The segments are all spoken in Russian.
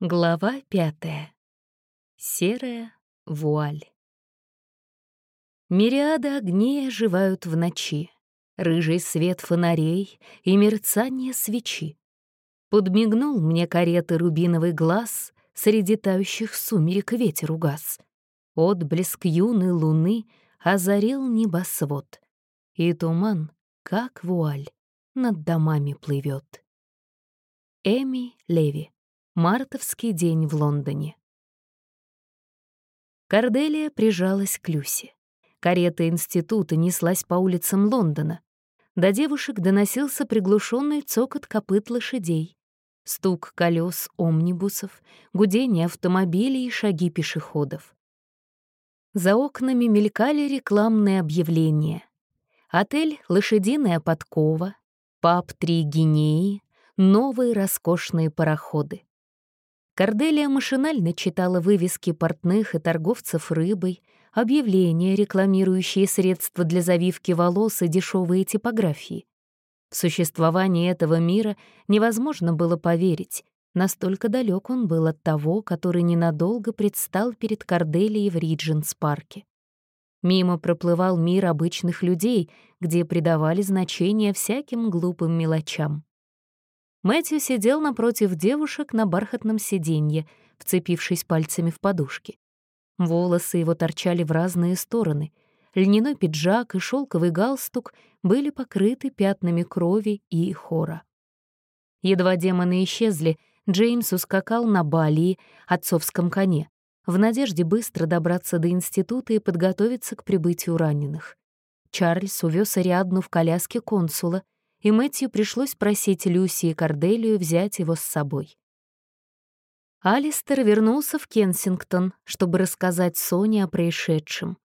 Глава пятая. Серая вуаль. Мириады огней оживают в ночи, Рыжий свет фонарей и мерцание свечи. Подмигнул мне кареты рубиновый глаз, Среди тающих сумерек ветер угас. Отблеск юной луны озарил небосвод, И туман, как вуаль, над домами плывет. Эми Леви Мартовский день в Лондоне. Корделия прижалась к Люсе. Карета института неслась по улицам Лондона. До девушек доносился приглушенный цокот копыт лошадей, стук колес омнибусов, гудение автомобилей и шаги пешеходов. За окнами мелькали рекламные объявления. Отель «Лошадиная подкова», паб «Три гинеи», новые роскошные пароходы. Корделия машинально читала вывески портных и торговцев рыбой, объявления, рекламирующие средства для завивки волос и дешевые типографии. В существование этого мира невозможно было поверить, настолько далек он был от того, который ненадолго предстал перед Корделией в Ридженс-парке. Мимо проплывал мир обычных людей, где придавали значение всяким глупым мелочам. Мэтью сидел напротив девушек на бархатном сиденье, вцепившись пальцами в подушки. Волосы его торчали в разные стороны. Льняной пиджак и шелковый галстук были покрыты пятнами крови и хора. Едва демоны исчезли, Джеймс ускакал на Бали, отцовском коне, в надежде быстро добраться до института и подготовиться к прибытию раненых. Чарльз увез Ариадну в коляске консула — и Мэтью пришлось просить Люси и Корделию взять его с собой. Алистер вернулся в Кенсингтон, чтобы рассказать Соне о происшедшем.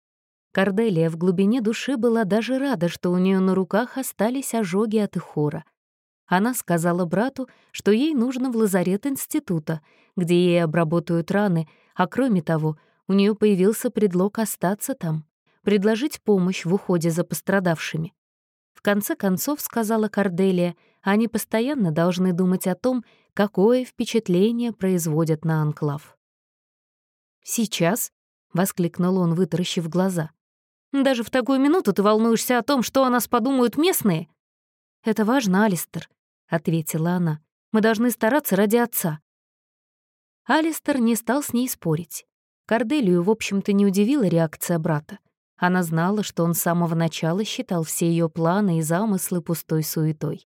Корделия в глубине души была даже рада, что у нее на руках остались ожоги от Ихора. Она сказала брату, что ей нужно в лазарет института, где ей обработают раны, а кроме того, у нее появился предлог остаться там, предложить помощь в уходе за пострадавшими. В конце концов, сказала Корделия, они постоянно должны думать о том, какое впечатление производят на анклав. «Сейчас?» — воскликнул он, вытаращив глаза. «Даже в такую минуту ты волнуешься о том, что о нас подумают местные?» «Это важно, Алистер», — ответила она. «Мы должны стараться ради отца». Алистер не стал с ней спорить. Корделию, в общем-то, не удивила реакция брата. Она знала, что он с самого начала считал все ее планы и замыслы пустой суетой.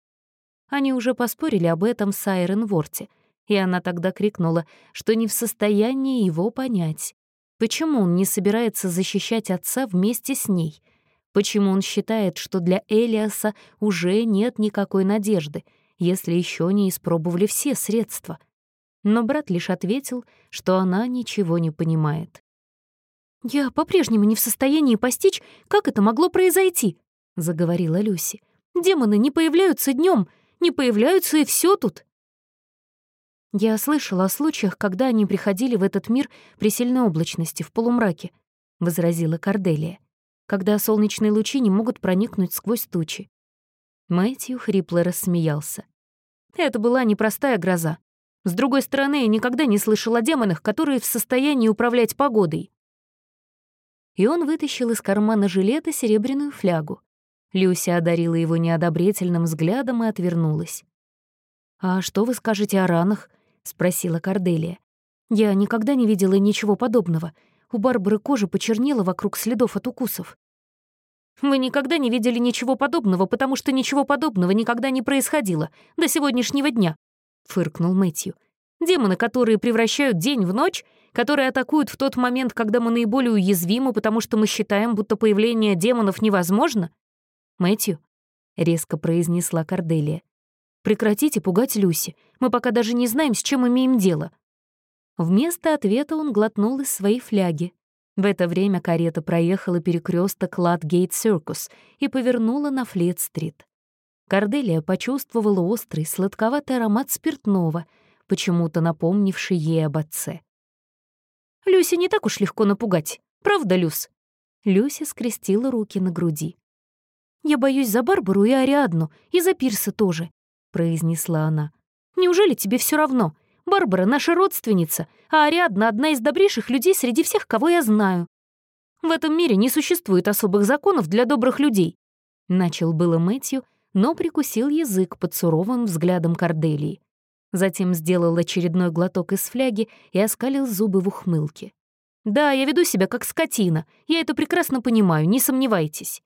Они уже поспорили об этом с Айрен Ворти, и она тогда крикнула, что не в состоянии его понять. Почему он не собирается защищать отца вместе с ней? Почему он считает, что для Элиаса уже нет никакой надежды, если еще не испробовали все средства? Но брат лишь ответил, что она ничего не понимает. «Я по-прежнему не в состоянии постичь, как это могло произойти», — заговорила Люси. «Демоны не появляются днем, не появляются и все тут». Я слышала о случаях, когда они приходили в этот мир при сильной облачности, в полумраке, — возразила Корделия, когда солнечные лучи не могут проникнуть сквозь тучи. Мэтью хрипло рассмеялся. Это была непростая гроза. С другой стороны, я никогда не слышал о демонах, которые в состоянии управлять погодой и он вытащил из кармана жилета серебряную флягу. Люся одарила его неодобрительным взглядом и отвернулась. «А что вы скажете о ранах?» — спросила Корделия. «Я никогда не видела ничего подобного. У Барбары кожа почернела вокруг следов от укусов». «Вы никогда не видели ничего подобного, потому что ничего подобного никогда не происходило до сегодняшнего дня», — фыркнул Мэтью. «Демоны, которые превращают день в ночь, которые атакуют в тот момент, когда мы наиболее уязвимы, потому что мы считаем, будто появление демонов невозможно? Мэтью, — резко произнесла Корделия, — прекратите пугать Люси. Мы пока даже не знаем, с чем имеем дело. Вместо ответа он глотнул из своей фляги. В это время карета проехала перекресток Ладгейт Сиркус и повернула на Флет-стрит. Корделия почувствовала острый, сладковатый аромат спиртного, почему-то напомнивший ей об отце. Люси не так уж легко напугать. Правда, Люс?» Люся скрестила руки на груди. «Я боюсь за Барбару и Ариадну, и за Пирса тоже», — произнесла она. «Неужели тебе все равно? Барбара — наша родственница, а Ариадна — одна из добрейших людей среди всех, кого я знаю. В этом мире не существует особых законов для добрых людей. Начал было Мэтью, но прикусил язык под суровым взглядом Корделии. Затем сделал очередной глоток из фляги и оскалил зубы в ухмылке. «Да, я веду себя как скотина. Я это прекрасно понимаю, не сомневайтесь».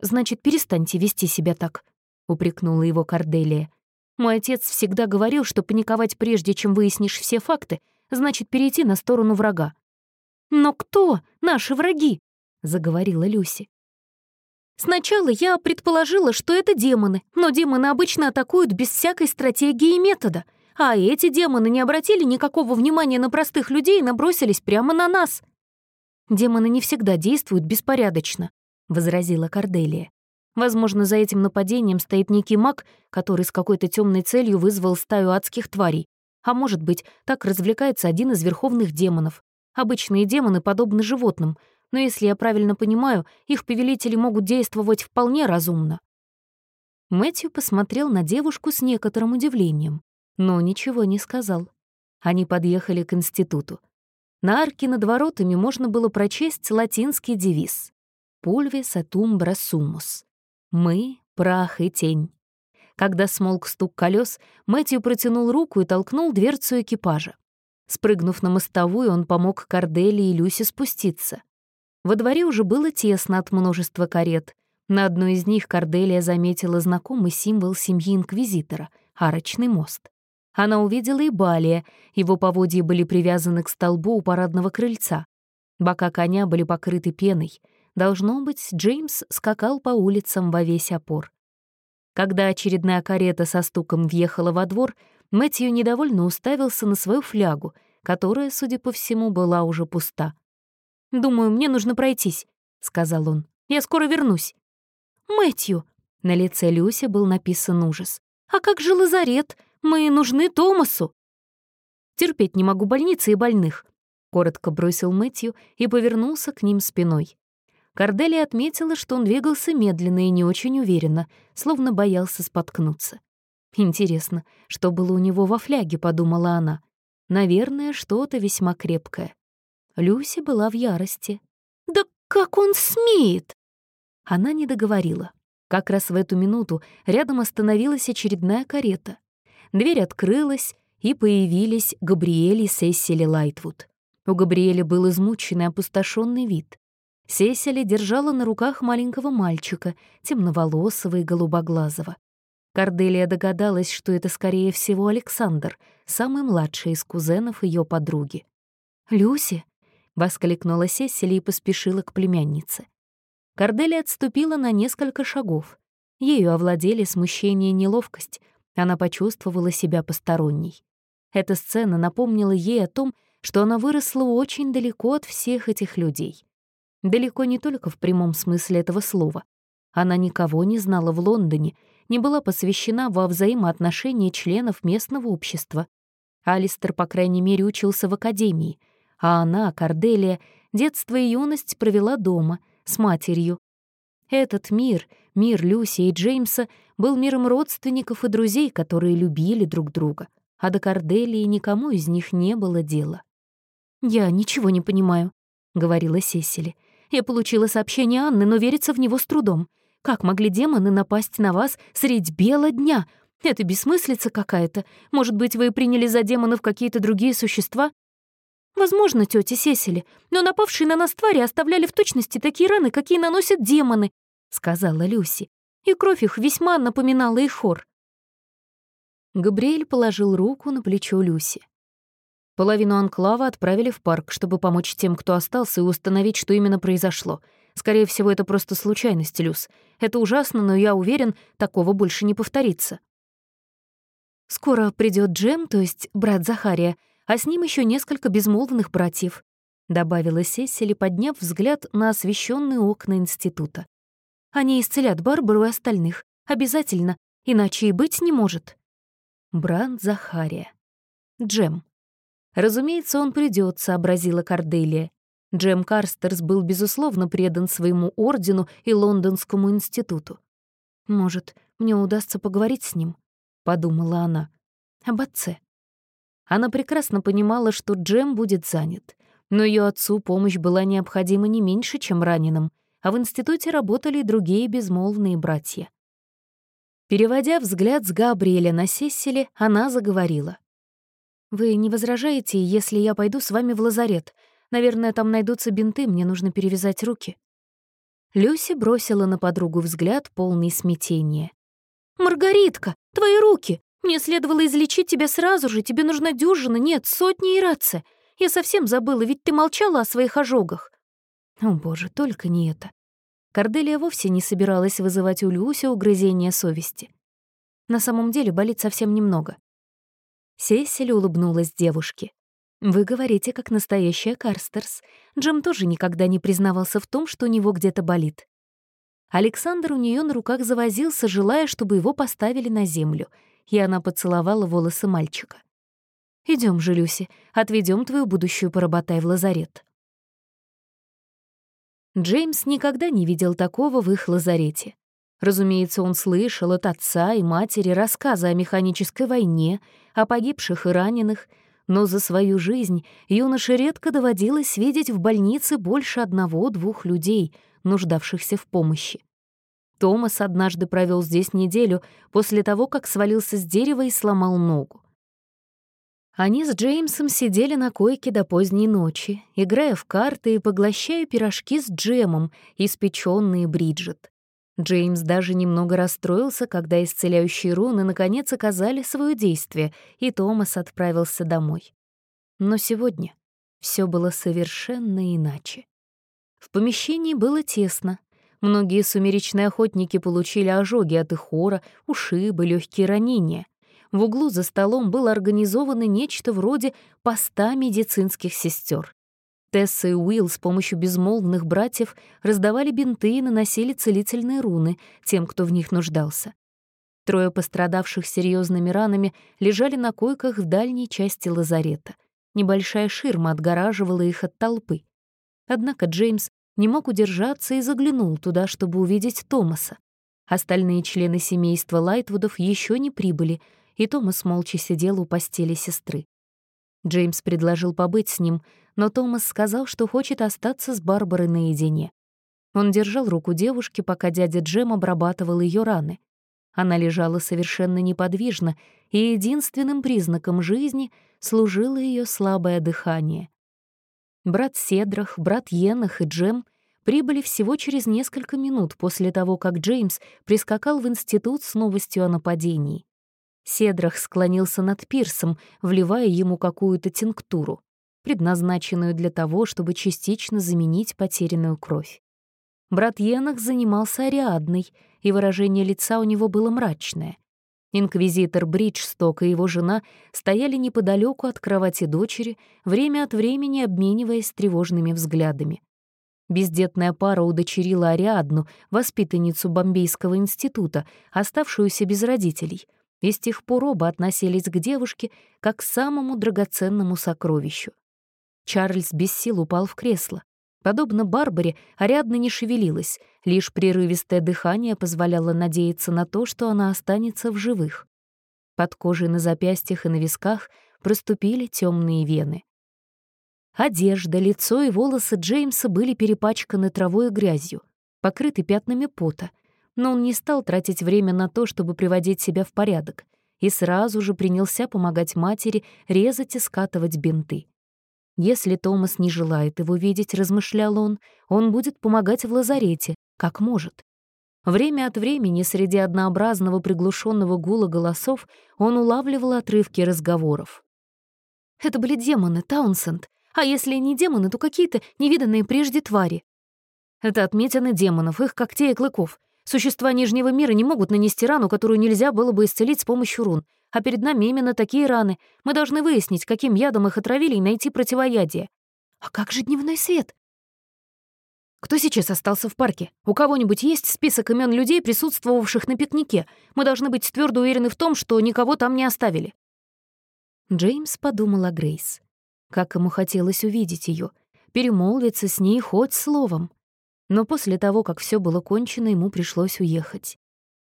«Значит, перестаньте вести себя так», — упрекнула его Корделия. «Мой отец всегда говорил, что паниковать прежде, чем выяснишь все факты, значит перейти на сторону врага». «Но кто наши враги?» — заговорила Люси. Сначала я предположила, что это демоны, но демоны обычно атакуют без всякой стратегии и метода. А эти демоны не обратили никакого внимания на простых людей и набросились прямо на нас. «Демоны не всегда действуют беспорядочно», — возразила Корделия. «Возможно, за этим нападением стоит некий маг, который с какой-то темной целью вызвал стаю адских тварей. А может быть, так развлекается один из верховных демонов. Обычные демоны подобны животным, но если я правильно понимаю, их повелители могут действовать вполне разумно. Мэтью посмотрел на девушку с некоторым удивлением, но ничего не сказал. Они подъехали к институту. На арке над воротами можно было прочесть латинский девиз «Пульвис et umbra sumus» — «Мы, прах и тень». Когда смолк стук колес, Мэтью протянул руку и толкнул дверцу экипажа. Спрыгнув на мостовую, он помог Кордели и Люсе спуститься. Во дворе уже было тесно от множества карет. На одной из них Корделия заметила знакомый символ семьи Инквизитора — арочный мост. Она увидела и Балия, его поводья были привязаны к столбу у парадного крыльца. Бока коня были покрыты пеной. Должно быть, Джеймс скакал по улицам во весь опор. Когда очередная карета со стуком въехала во двор, Мэтью недовольно уставился на свою флягу, которая, судя по всему, была уже пуста. «Думаю, мне нужно пройтись», — сказал он. «Я скоро вернусь». «Мэтью!» — на лице Люси был написан ужас. «А как же лазарет? Мы нужны Томасу!» «Терпеть не могу больницы и больных», — коротко бросил Мэтью и повернулся к ним спиной. Кордели отметила, что он двигался медленно и не очень уверенно, словно боялся споткнуться. «Интересно, что было у него во фляге?» — подумала она. «Наверное, что-то весьма крепкое». Люси была в ярости. «Да как он смеет?» Она не договорила. Как раз в эту минуту рядом остановилась очередная карета. Дверь открылась, и появились Габриэль и Сесили Лайтвуд. У Габриэля был измученный, опустошенный вид. Сесили держала на руках маленького мальчика, темноволосого и голубоглазого. Корделия догадалась, что это, скорее всего, Александр, самый младший из кузенов ее подруги. «Люси», — воскликнула Сесили и поспешила к племяннице. Корделия отступила на несколько шагов. Ею овладели смущение и неловкость. Она почувствовала себя посторонней. Эта сцена напомнила ей о том, что она выросла очень далеко от всех этих людей. Далеко не только в прямом смысле этого слова. Она никого не знала в Лондоне, не была посвящена во взаимоотношения членов местного общества. Алистер, по крайней мере, учился в академии — а она, Корделия, детство и юность провела дома, с матерью. Этот мир, мир Люси и Джеймса, был миром родственников и друзей, которые любили друг друга, а до Корделии никому из них не было дела. «Я ничего не понимаю», — говорила Сесили. «Я получила сообщение Анны, но верится в него с трудом. Как могли демоны напасть на вас средь бела дня? Это бессмыслица какая-то. Может быть, вы приняли за демонов какие-то другие существа? «Возможно, тетя Сесили, но напавшие на нас твари оставляли в точности такие раны, какие наносят демоны», — сказала Люси. И кровь их весьма напоминала и хор. Габриэль положил руку на плечо Люси. Половину анклава отправили в парк, чтобы помочь тем, кто остался, и установить, что именно произошло. Скорее всего, это просто случайность, Люс. Это ужасно, но я уверен, такого больше не повторится. Скоро придет Джем, то есть брат Захария, а с ним еще несколько безмолвных братьев», — добавила Сесили, подняв взгляд на освещенные окна института. «Они исцелят Барбару и остальных. Обязательно, иначе и быть не может». Бранд Захария. Джем. «Разумеется, он придет», — сообразила Корделия. Джем Карстерс был, безусловно, предан своему ордену и Лондонскому институту. «Может, мне удастся поговорить с ним?» — подумала она. «Об отце». Она прекрасно понимала, что Джем будет занят, но ее отцу помощь была необходима не меньше, чем раненым, а в институте работали другие безмолвные братья. Переводя взгляд с Габриэля на Сесили, она заговорила. «Вы не возражаете, если я пойду с вами в лазарет? Наверное, там найдутся бинты, мне нужно перевязать руки». Люси бросила на подругу взгляд, полный смятения. «Маргаритка, твои руки! Мне следовало излечить тебя сразу же, тебе нужна дюжина, нет, сотни и рация. Я совсем забыла, ведь ты молчала о своих ожогах». О боже, только не это. Корделия вовсе не собиралась вызывать у Люси угрызения совести. На самом деле болит совсем немного. Сесиль улыбнулась девушке. «Вы говорите, как настоящая Карстерс. Джем тоже никогда не признавался в том, что у него где-то болит». Александр у нее на руках завозился, желая, чтобы его поставили на землю, и она поцеловала волосы мальчика. Идем же, Люси, отведем твою будущую поработай в лазарет». Джеймс никогда не видел такого в их лазарете. Разумеется, он слышал от отца и матери рассказы о механической войне, о погибших и раненых, но за свою жизнь юноше редко доводилось видеть в больнице больше одного-двух людей, нуждавшихся в помощи. Томас однажды провел здесь неделю после того, как свалился с дерева и сломал ногу. Они с Джеймсом сидели на койке до поздней ночи, играя в карты и поглощая пирожки с джемом, испеченные Бриджит. Джеймс даже немного расстроился, когда исцеляющие руны наконец оказали свое действие, и Томас отправился домой. Но сегодня все было совершенно иначе. В помещении было тесно. Многие сумеречные охотники получили ожоги от ихора, ушибы, легкие ранения. В углу за столом было организовано нечто вроде поста медицинских сестер. Тесса и Уилл с помощью безмолвных братьев раздавали бинты и наносили целительные руны тем, кто в них нуждался. Трое пострадавших серьезными ранами лежали на койках в дальней части лазарета. Небольшая ширма отгораживала их от толпы. Однако Джеймс не мог удержаться и заглянул туда, чтобы увидеть Томаса. Остальные члены семейства Лайтвудов еще не прибыли, и Томас молча сидел у постели сестры. Джеймс предложил побыть с ним, но Томас сказал, что хочет остаться с Барбарой наедине. Он держал руку девушки, пока дядя Джем обрабатывал ее раны. Она лежала совершенно неподвижно, и единственным признаком жизни служило ее слабое дыхание. Брат Седрах, брат Йенах и Джем прибыли всего через несколько минут после того, как Джеймс прискакал в институт с новостью о нападении. Седрах склонился над пирсом, вливая ему какую-то тинктуру, предназначенную для того, чтобы частично заменить потерянную кровь. Брат Енах занимался Ариадной, и выражение лица у него было мрачное. Инквизитор Бриджсток и его жена стояли неподалеку от кровати дочери, время от времени обмениваясь тревожными взглядами. Бездетная пара удочерила Ариадну, воспитанницу Бомбейского института, оставшуюся без родителей — и с тех пор оба относились к девушке как к самому драгоценному сокровищу. Чарльз без сил упал в кресло. Подобно Барбаре, Ариадна не шевелилась, лишь прерывистое дыхание позволяло надеяться на то, что она останется в живых. Под кожей на запястьях и на висках проступили темные вены. Одежда, лицо и волосы Джеймса были перепачканы травой и грязью, покрыты пятнами пота — но он не стал тратить время на то, чтобы приводить себя в порядок, и сразу же принялся помогать матери резать и скатывать бинты. Если Томас не желает его видеть, размышлял он, он будет помогать в лазарете, как может. Время от времени среди однообразного приглушенного гула голосов он улавливал отрывки разговоров. «Это были демоны, Таунсенд. А если не демоны, то какие-то невиданные прежде твари. Это отметины демонов, их когтей и клыков. Существа Нижнего мира не могут нанести рану, которую нельзя было бы исцелить с помощью рун. А перед нами именно такие раны. Мы должны выяснить, каким ядом их отравили, и найти противоядие. А как же дневной свет? Кто сейчас остался в парке? У кого-нибудь есть список имен людей, присутствовавших на пикнике? Мы должны быть твердо уверены в том, что никого там не оставили. Джеймс подумал о Грейс. Как ему хотелось увидеть ее, перемолвиться с ней хоть словом. Но после того, как все было кончено, ему пришлось уехать.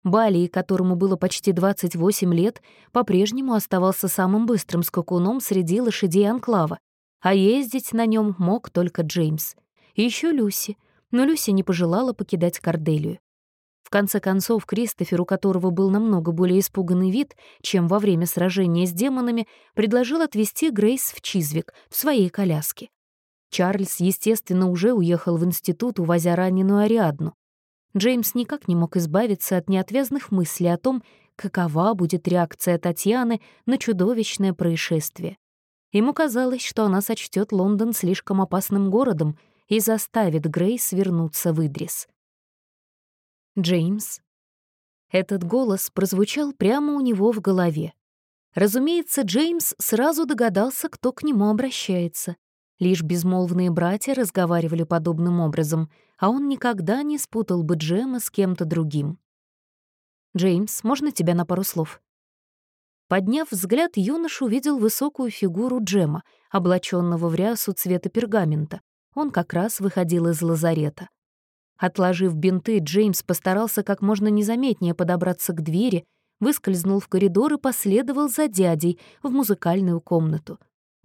Бали, которому было почти 28 лет, по-прежнему оставался самым быстрым скакуном среди лошадей Анклава, а ездить на нем мог только Джеймс. И еще Люси, но Люси не пожелала покидать Корделию. В конце концов, Кристофер, у которого был намного более испуганный вид, чем во время сражения с демонами, предложил отвезти Грейс в Чизвик, в своей коляске. Чарльз, естественно, уже уехал в институт, увозя раненую Ариадну. Джеймс никак не мог избавиться от неотвязных мыслей о том, какова будет реакция Татьяны на чудовищное происшествие. Ему казалось, что она сочтет Лондон слишком опасным городом и заставит Грейс вернуться в Идрис. Джеймс. Этот голос прозвучал прямо у него в голове. Разумеется, Джеймс сразу догадался, кто к нему обращается. Лишь безмолвные братья разговаривали подобным образом, а он никогда не спутал бы Джема с кем-то другим. «Джеймс, можно тебя на пару слов?» Подняв взгляд, юноша увидел высокую фигуру Джема, облаченного в рясу цвета пергамента. Он как раз выходил из лазарета. Отложив бинты, Джеймс постарался как можно незаметнее подобраться к двери, выскользнул в коридор и последовал за дядей в музыкальную комнату.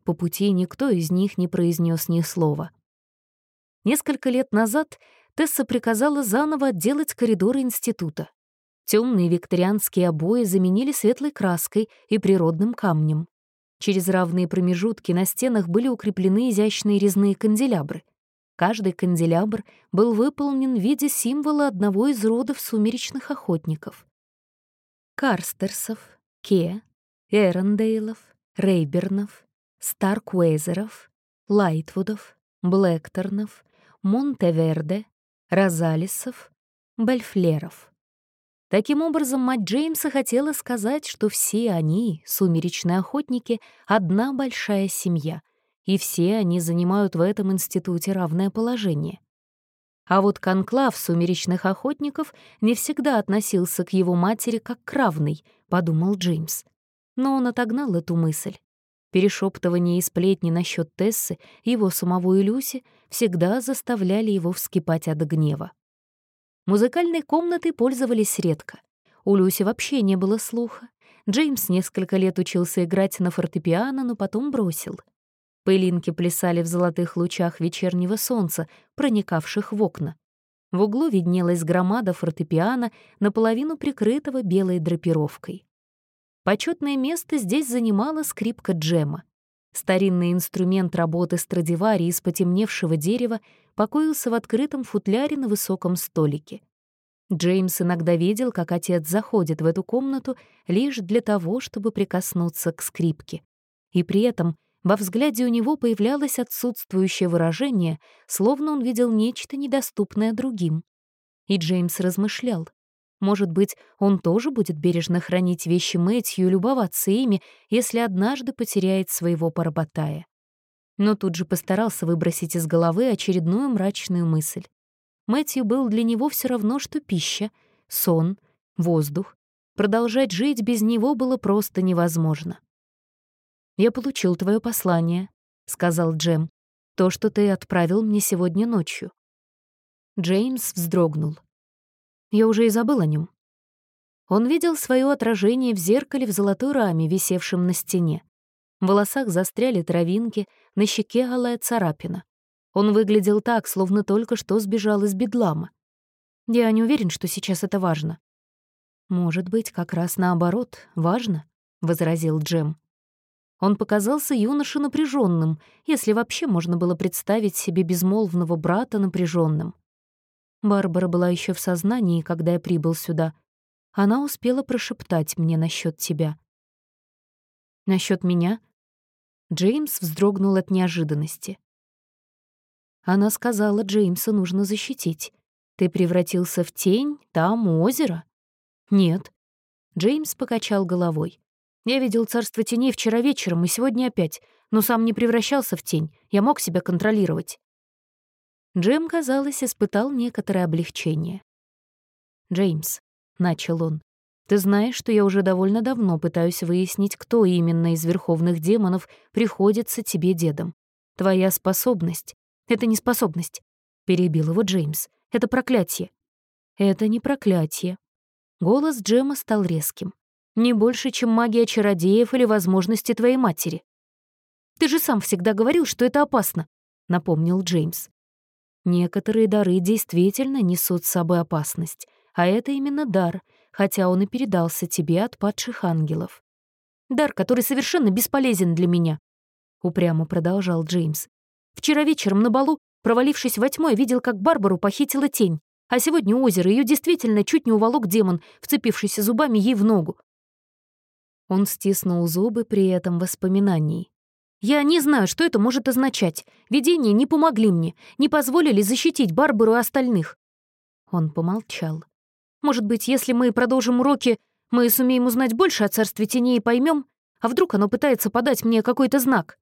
По пути никто из них не произнес ни слова. Несколько лет назад Тесса приказала заново отделать коридоры института. Темные викторианские обои заменили светлой краской и природным камнем. Через равные промежутки на стенах были укреплены изящные резные канделябры — Каждый канделябр был выполнен в виде символа одного из родов сумеречных охотников. Карстерсов, Ке, Эрондейлов, Рейбернов, Старкуэзеров, Лайтвудов, Блэкторнов, Монтеверде, Розалисов, Бальфлеров. Таким образом, мать Джеймса хотела сказать, что все они, сумеречные охотники, одна большая семья, и все они занимают в этом институте равное положение. А вот конклав сумеречных охотников не всегда относился к его матери как к равной, подумал Джеймс. Но он отогнал эту мысль. Перешептывания и сплетни насчет Тессы, его самого и Люси всегда заставляли его вскипать от гнева. Музыкальной комнатой пользовались редко. У Люси вообще не было слуха. Джеймс несколько лет учился играть на фортепиано, но потом бросил — Пылинки плясали в золотых лучах вечернего солнца, проникавших в окна. В углу виднелась громада фортепиано, наполовину прикрытого белой драпировкой. Почетное место здесь занимала скрипка Джема. Старинный инструмент работы Страдивари из потемневшего дерева покоился в открытом футляре на высоком столике. Джеймс иногда видел, как отец заходит в эту комнату лишь для того, чтобы прикоснуться к скрипке. И при этом во взгляде у него появлялось отсутствующее выражение, словно он видел нечто недоступное другим. И Джеймс размышлял. Может быть, он тоже будет бережно хранить вещи Мэтью и любоваться ими, если однажды потеряет своего поработая. Но тут же постарался выбросить из головы очередную мрачную мысль. Мэтью был для него все равно, что пища, сон, воздух. Продолжать жить без него было просто невозможно. «Я получил твое послание», — сказал Джем. «То, что ты отправил мне сегодня ночью». Джеймс вздрогнул. Я уже и забыл о нем. Он видел свое отражение в зеркале в золотой раме, висевшем на стене. В волосах застряли травинки, на щеке алая царапина. Он выглядел так, словно только что сбежал из бедлама. Я не уверен, что сейчас это важно. «Может быть, как раз наоборот, важно», — возразил Джем. Он показался юноше напряженным, если вообще можно было представить себе безмолвного брата напряженным. Барбара была еще в сознании, когда я прибыл сюда. Она успела прошептать мне насчет тебя. Насчет меня? Джеймс вздрогнул от неожиданности. Она сказала, Джеймса нужно защитить. Ты превратился в тень, там, у озера? Нет. Джеймс покачал головой. Я видел царство теней вчера вечером и сегодня опять, но сам не превращался в тень, я мог себя контролировать. Джем, казалось, испытал некоторое облегчение. «Джеймс», — начал он, — «ты знаешь, что я уже довольно давно пытаюсь выяснить, кто именно из верховных демонов приходится тебе дедом. Твоя способность — это не способность», — перебил его Джеймс. «Это проклятие». «Это не проклятие», Голос Джема стал резким. «Не больше, чем магия чародеев или возможности твоей матери». «Ты же сам всегда говорил, что это опасно», — напомнил Джеймс. «Некоторые дары действительно несут с собой опасность, а это именно дар, хотя он и передался тебе от падших ангелов. Дар, который совершенно бесполезен для меня», — упрямо продолжал Джеймс. «Вчера вечером на балу, провалившись во тьму, я видел, как Барбару похитила тень. А сегодня у озера ее действительно чуть не уволок демон, вцепившийся зубами ей в ногу. Он стиснул зубы при этом воспоминании. «Я не знаю, что это может означать. Видения не помогли мне, не позволили защитить Барбару и остальных». Он помолчал. «Может быть, если мы продолжим уроки, мы сумеем узнать больше о царстве теней и поймем, а вдруг оно пытается подать мне какой-то знак?»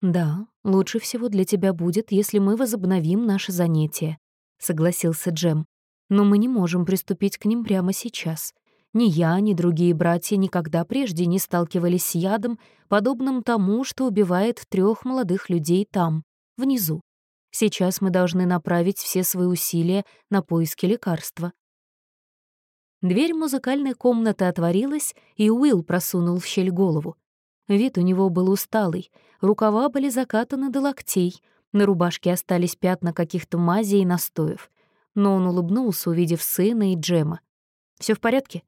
«Да, лучше всего для тебя будет, если мы возобновим наше занятие согласился Джем. «Но мы не можем приступить к ним прямо сейчас. Ни я, ни другие братья никогда прежде не сталкивались с ядом, подобным тому, что убивает трех молодых людей там, внизу. Сейчас мы должны направить все свои усилия на поиски лекарства». Дверь музыкальной комнаты отворилась, и Уилл просунул в щель голову. Вид у него был усталый, рукава были закатаны до локтей, на рубашке остались пятна каких-то мазей и настоев. Но он улыбнулся, увидев сына и Джема. Все в порядке?»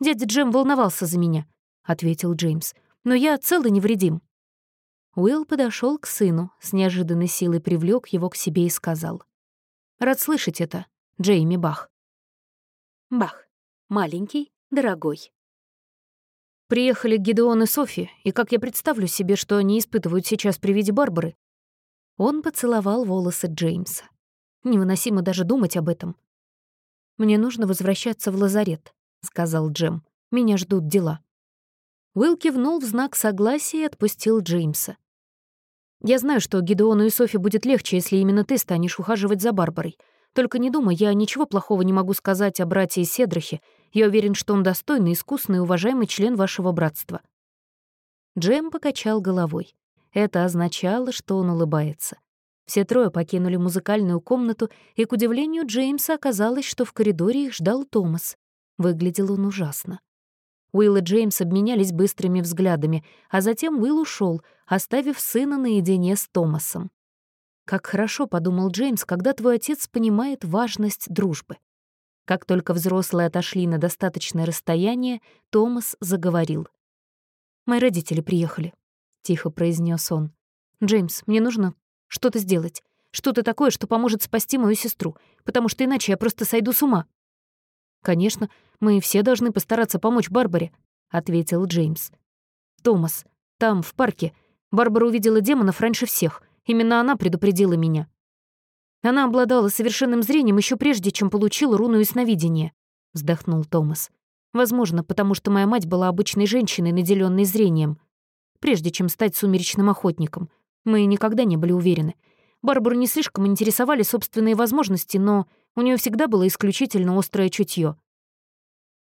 «Дядя Джем волновался за меня», — ответил Джеймс. «Но я цел и невредим». Уилл подошел к сыну, с неожиданной силой привлек его к себе и сказал. «Рад слышать это, Джейми Бах». Бах. Маленький, дорогой. Приехали Гидеон и Софи, и как я представлю себе, что они испытывают сейчас при виде Барбары, он поцеловал волосы Джеймса. Невыносимо даже думать об этом. «Мне нужно возвращаться в лазарет», — сказал Джем. «Меня ждут дела». Уилл кивнул в знак согласия и отпустил Джеймса. «Я знаю, что Гидеону и Софи будет легче, если именно ты станешь ухаживать за Барбарой. Только не думай, я ничего плохого не могу сказать о брате Седрахе. Я уверен, что он достойный, искусный и уважаемый член вашего братства». Джем покачал головой. Это означало, что он улыбается. Все трое покинули музыкальную комнату, и, к удивлению Джеймса, оказалось, что в коридоре их ждал Томас. Выглядел он ужасно. Уилл и Джеймс обменялись быстрыми взглядами, а затем Уилл ушел, оставив сына наедине с Томасом. «Как хорошо», — подумал Джеймс, — «когда твой отец понимает важность дружбы». Как только взрослые отошли на достаточное расстояние, Томас заговорил. «Мои родители приехали. — тихо произнес он. «Джеймс, мне нужно что-то сделать. Что-то такое, что поможет спасти мою сестру, потому что иначе я просто сойду с ума». «Конечно, мы все должны постараться помочь Барбаре», — ответил Джеймс. «Томас, там, в парке, Барбара увидела демонов раньше всех. Именно она предупредила меня. Она обладала совершенным зрением еще прежде, чем получила руну ясновидения», — вздохнул Томас. «Возможно, потому что моя мать была обычной женщиной, наделенной зрением прежде чем стать сумеречным охотником. Мы никогда не были уверены. Барбару не слишком интересовали собственные возможности, но у нее всегда было исключительно острое чутье.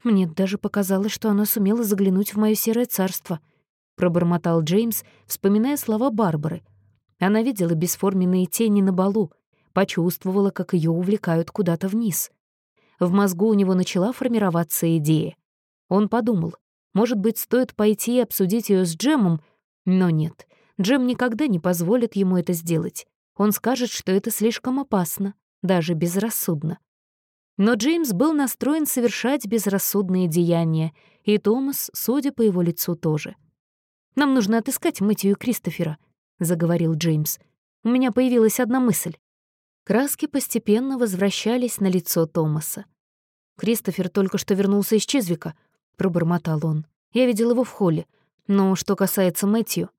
«Мне даже показалось, что она сумела заглянуть в мое серое царство», — пробормотал Джеймс, вспоминая слова Барбары. Она видела бесформенные тени на балу, почувствовала, как ее увлекают куда-то вниз. В мозгу у него начала формироваться идея. Он подумал, может быть, стоит пойти и обсудить ее с Джемом, но нет. Джем никогда не позволит ему это сделать. Он скажет, что это слишком опасно, даже безрассудно. Но Джеймс был настроен совершать безрассудные деяния, и Томас, судя по его лицу, тоже. «Нам нужно отыскать Мэтью Кристофера», — заговорил Джеймс. «У меня появилась одна мысль». Краски постепенно возвращались на лицо Томаса. Кристофер только что вернулся из Чезвика пробормотал он. «Я видел его в холле. Но что касается Мэтью...»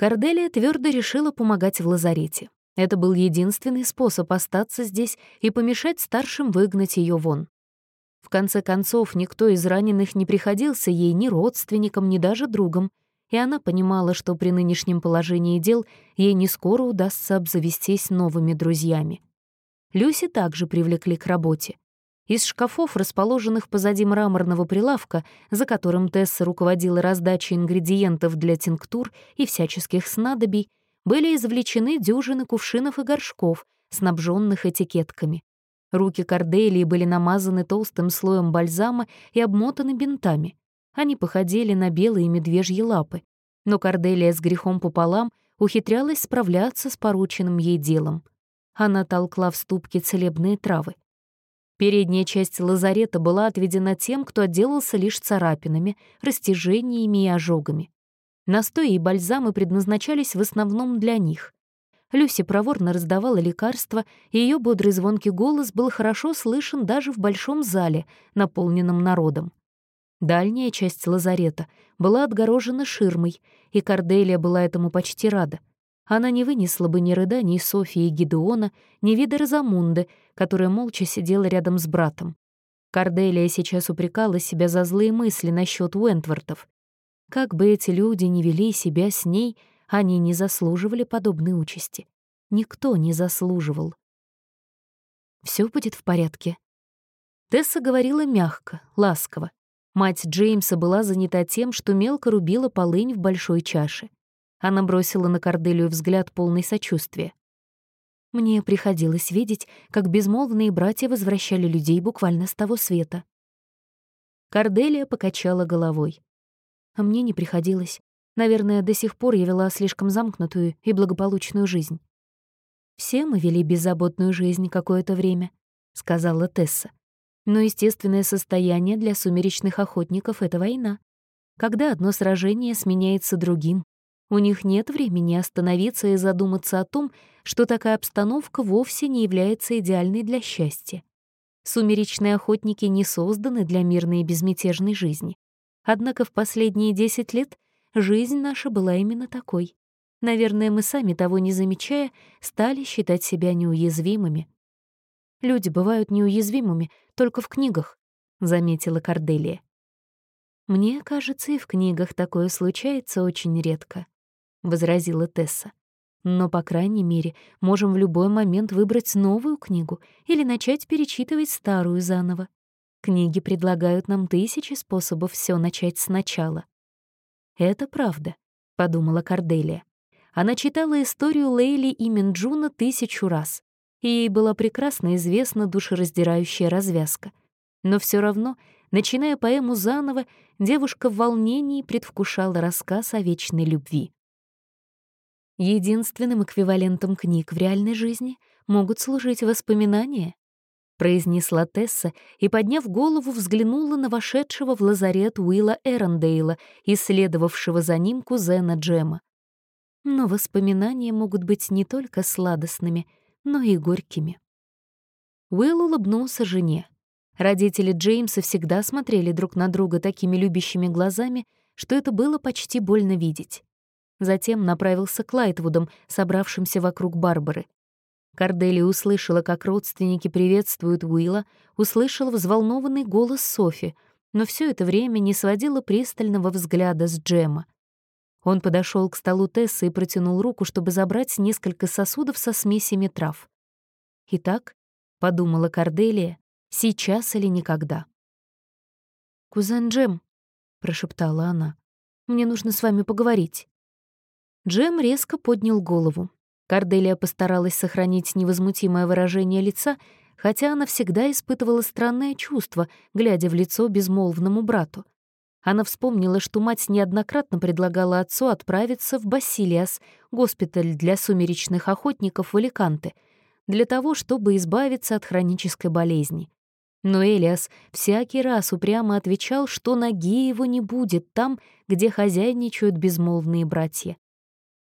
Корделия твердо решила помогать в лазарете. Это был единственный способ остаться здесь и помешать старшим выгнать ее вон. В конце концов, никто из раненых не приходился ей ни родственником, ни даже другом, и она понимала, что при нынешнем положении дел ей не скоро удастся обзавестись новыми друзьями. Люси также привлекли к работе. Из шкафов, расположенных позади мраморного прилавка, за которым Тесса руководила раздачей ингредиентов для тинктур и всяческих снадобий, были извлечены дюжины кувшинов и горшков, снабженных этикетками. Руки Корделии были намазаны толстым слоем бальзама и обмотаны бинтами. Они походили на белые медвежьи лапы. Но Корделия с грехом пополам ухитрялась справляться с порученным ей делом. Она толкла в ступке целебные травы. Передняя часть лазарета была отведена тем, кто отделался лишь царапинами, растяжениями и ожогами. Настои и бальзамы предназначались в основном для них. Люси проворно раздавала лекарства, и ее бодрый звонкий голос был хорошо слышен даже в большом зале, наполненном народом. Дальняя часть лазарета была отгорожена ширмой, и Корделия была этому почти рада. Она не вынесла бы ни рыданий Софии и Гидеона, ни вида Розамунды, которая молча сидела рядом с братом. Корделия сейчас упрекала себя за злые мысли насчет Уэнтвортов. Как бы эти люди ни вели себя с ней, они не заслуживали подобной участи. Никто не заслуживал. Все будет в порядке». Тесса говорила мягко, ласково. Мать Джеймса была занята тем, что мелко рубила полынь в большой чаше. Она бросила на Корделию взгляд полный сочувствия. Мне приходилось видеть, как безмолвные братья возвращали людей буквально с того света. Корделия покачала головой. А мне не приходилось. Наверное, до сих пор я вела слишком замкнутую и благополучную жизнь. «Все мы вели беззаботную жизнь какое-то время», — сказала Тесса. «Но естественное состояние для сумеречных охотников — это война. Когда одно сражение сменяется другим, у них нет времени остановиться и задуматься о том, что такая обстановка вовсе не является идеальной для счастья. Сумеречные охотники не созданы для мирной и безмятежной жизни. Однако в последние десять лет Жизнь наша была именно такой. Наверное, мы сами, того не замечая, стали считать себя неуязвимыми. «Люди бывают неуязвимыми только в книгах», — заметила Корделия. «Мне кажется, и в книгах такое случается очень редко», — возразила Тесса. «Но, по крайней мере, можем в любой момент выбрать новую книгу или начать перечитывать старую заново. Книги предлагают нам тысячи способов все начать сначала. «Это правда», — подумала Корделия. Она читала историю Лейли и Минджуна тысячу раз, и ей была прекрасно известна душераздирающая развязка. Но все равно, начиная поэму заново, девушка в волнении предвкушала рассказ о вечной любви. Единственным эквивалентом книг в реальной жизни могут служить воспоминания, произнесла Тесса и, подняв голову, взглянула на вошедшего в лазарет Уилла Эрондейла, исследовавшего за ним кузена Джема. Но воспоминания могут быть не только сладостными, но и горькими. Уилл улыбнулся жене. Родители Джеймса всегда смотрели друг на друга такими любящими глазами, что это было почти больно видеть. Затем направился к Лайтвудам, собравшимся вокруг Барбары. Кардели услышала, как родственники приветствуют Уилла, услышала взволнованный голос Софи, но все это время не сводила пристального взгляда с Джема. Он подошел к столу Тессы и протянул руку, чтобы забрать несколько сосудов со смесями трав. «Итак», — подумала Корделия, — «сейчас или никогда». «Кузен Джем», — прошептала она, — «мне нужно с вами поговорить». Джем резко поднял голову. Карделия постаралась сохранить невозмутимое выражение лица, хотя она всегда испытывала странное чувство, глядя в лицо безмолвному брату. Она вспомнила, что мать неоднократно предлагала отцу отправиться в Басилиас, госпиталь для сумеречных охотников в Аликанте, для того, чтобы избавиться от хронической болезни. Но Элиас всякий раз упрямо отвечал, что ноги его не будет там, где хозяйничают безмолвные братья.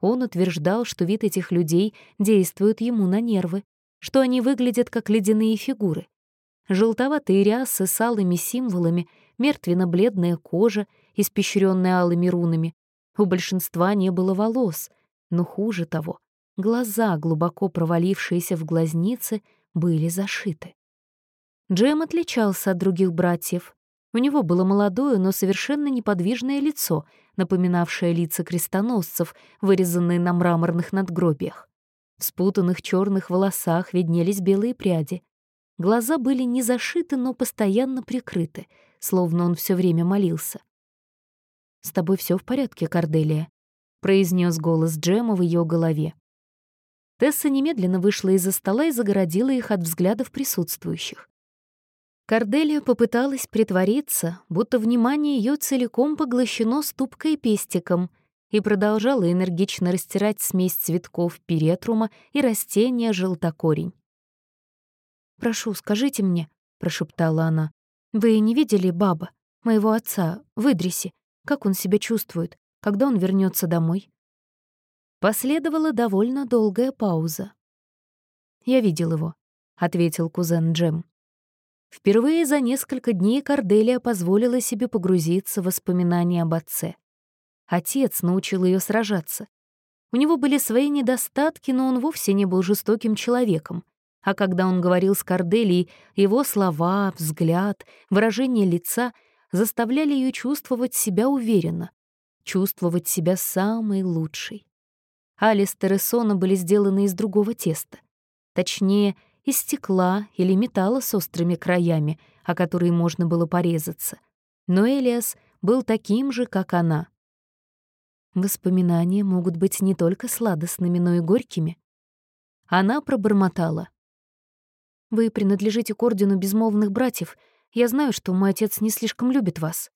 Он утверждал, что вид этих людей действует ему на нервы, что они выглядят как ледяные фигуры. Желтоватые рясы с алыми символами, мертвенно-бледная кожа, испещренная алыми рунами. У большинства не было волос, но хуже того, глаза, глубоко провалившиеся в глазницы, были зашиты. Джем отличался от других братьев. У него было молодое, но совершенно неподвижное лицо, напоминавшее лица крестоносцев, вырезанные на мраморных надгробиях. В спутанных черных волосах виднелись белые пряди. Глаза были не зашиты, но постоянно прикрыты, словно он все время молился. «С тобой все в порядке, Корделия?» — произнес голос Джема в ее голове. Тесса немедленно вышла из-за стола и загородила их от взглядов присутствующих. Корделия попыталась притвориться, будто внимание ее целиком поглощено ступкой пестиком, и продолжала энергично растирать смесь цветков перетрума и растения желтокорень. «Прошу, скажите мне», — прошептала она, — «вы не видели баба, моего отца, в Идрисе? Как он себя чувствует? Когда он вернется домой?» Последовала довольно долгая пауза. «Я видел его», — ответил кузен Джем. Впервые за несколько дней Корделия позволила себе погрузиться в воспоминания об отце. Отец научил ее сражаться. У него были свои недостатки, но он вовсе не был жестоким человеком. А когда он говорил с Корделией, его слова, взгляд, выражение лица заставляли ее чувствовать себя уверенно, чувствовать себя самой лучшей. Алистер и Сона были сделаны из другого теста. Точнее, из стекла или металла с острыми краями, о которые можно было порезаться. Но Элиас был таким же, как она. Воспоминания могут быть не только сладостными, но и горькими. Она пробормотала. «Вы принадлежите к Ордену Безмолвных Братьев. Я знаю, что мой отец не слишком любит вас.